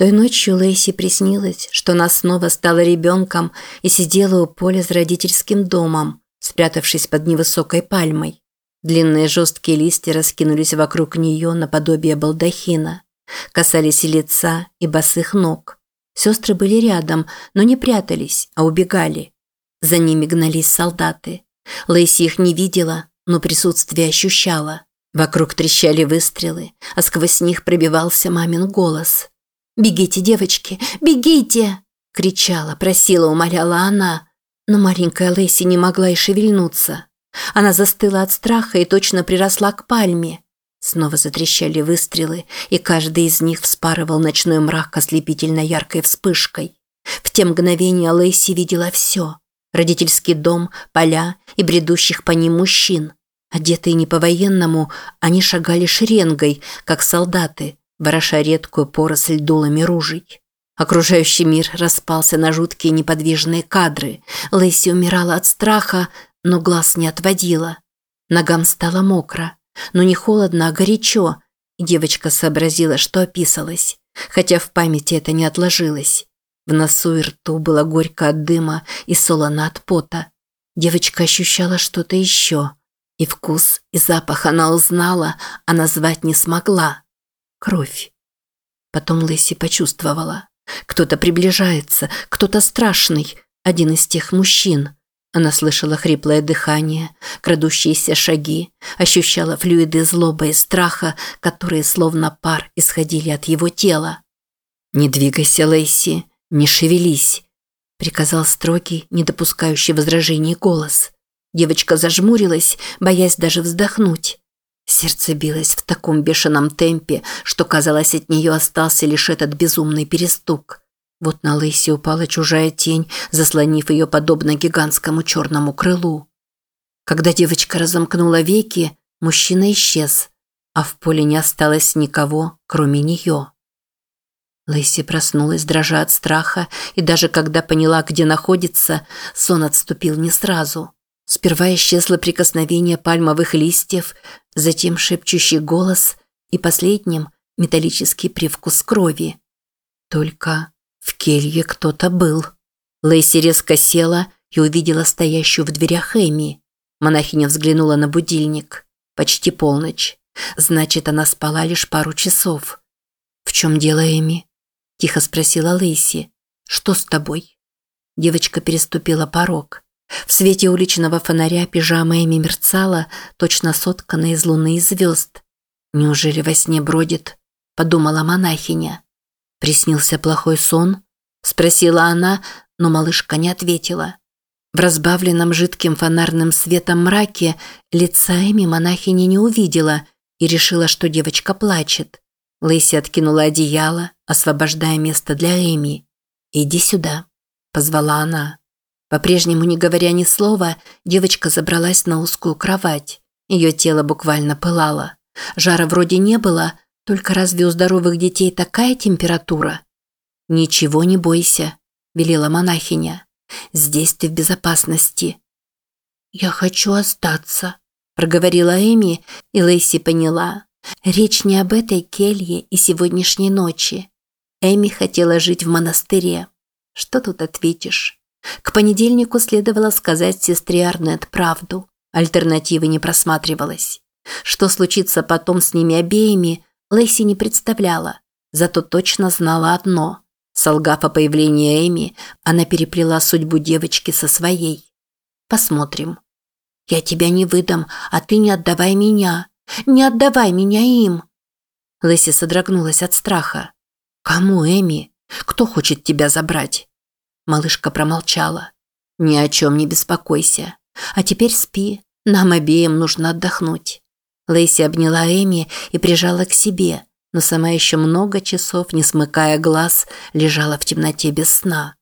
Той ночью Лейси приснилось, что она снова стала ребенком и сидела у поля с родительским домом, спрятавшись под невысокой пальмой. Длинные жесткие листья раскинулись вокруг нее наподобие балдахина, касались и лица, и босых ног. Сестры были рядом, но не прятались, а убегали. За ними гнались солдаты. Лейси их не видела, но присутствие ощущала. Вокруг трещали выстрелы, а сквозь них пробивался мамин голос. «Бегите, девочки, бегите!» – кричала, просила, умоляла она. Но маленькая Лейси не могла и шевельнуться. Она застыла от страха и точно приросла к пальме. Снова затрещали выстрелы, и каждый из них вспарывал ночной мрак ослепительно яркой вспышкой. В те мгновения Лейси видела все. Родительский дом, поля и бредущих по ним мужчин. Одетые не по-военному, они шагали шеренгой, как солдаты, вороша редкую поросль дулами ружей. Окружающий мир распался на жуткие неподвижные кадры. Лэйси умирала от страха, но глаз не отводила. Ногам стало мокро, но не холодно, а горячо. девочка сообразила, что описалась, хотя в памяти это не отложилось. В носу и рту было горько от дыма и солоно от пота. Девочка ощущала что-то еще. И вкус, и запах она узнала, а назвать не смогла. Кровь. Потом Лэсси почувствовала. Кто-то приближается, кто-то страшный, один из тех мужчин. Она слышала хриплое дыхание, крадущиеся шаги, ощущала флюиды злобы и страха, которые словно пар исходили от его тела. «Не двигайся, Лэйси, не шевелись», – приказал строгий, не допускающий возражений голос. Девочка зажмурилась, боясь даже вздохнуть. Сердце билось в таком бешеном темпе, что, казалось, от нее остался лишь этот безумный перестук. Вот на Лейси упала чужая тень, заслонив ее подобно гигантскому черному крылу. Когда девочка разомкнула веки, мужчина исчез, а в поле не осталось никого, кроме нее. Лейси проснулась, дрожа от страха, и даже когда поняла, где находится, сон отступил не сразу. Сперва исчезло прикосновение пальмовых листьев, затем шепчущий голос и последним металлический привкус крови. Только в келье кто-то был. Лейси резко села и увидела стоящую в дверях Эми. Монахиня взглянула на будильник. Почти полночь. Значит, она спала лишь пару часов. «В чем дело, Эми?» – тихо спросила Лейси. «Что с тобой?» Девочка переступила порог. В свете уличного фонаря пижама Эми мерцала, точно сотканная из луны и звезд. «Неужели во сне бродит?» – подумала монахиня. «Приснился плохой сон?» – спросила она, но малышка не ответила. В разбавленном жидким фонарным светом мраке лица Эми монахиня не увидела и решила, что девочка плачет. Лэйси откинула одеяло, освобождая место для Эми. «Иди сюда», – позвала она. По-прежнему не говоря ни слова, девочка забралась на узкую кровать. Ее тело буквально пылало. Жара вроде не было, только разве у здоровых детей такая температура? «Ничего не бойся», – велела монахиня. «Здесь ты в безопасности». «Я хочу остаться», – проговорила Эми, и Лейси поняла. Речь не об этой келье и сегодняшней ночи. Эми хотела жить в монастыре. Что тут ответишь? К понедельнику следовало сказать сестре Арнет правду. Альтернативы не просматривалось. Что случится потом с ними обеими, Лэйси не представляла. Зато точно знала одно. Солгав о появлении Эми, она переплела судьбу девочки со своей. Посмотрим. «Я тебя не выдам, а ты не отдавай меня. Не отдавай меня им!» Лэйси содрогнулась от страха. «Кому, Эми? Кто хочет тебя забрать?» Малышка промолчала. «Ни о чем не беспокойся. А теперь спи. Нам обеим нужно отдохнуть». Лейси обняла Эми и прижала к себе, но сама еще много часов, не смыкая глаз, лежала в темноте без сна.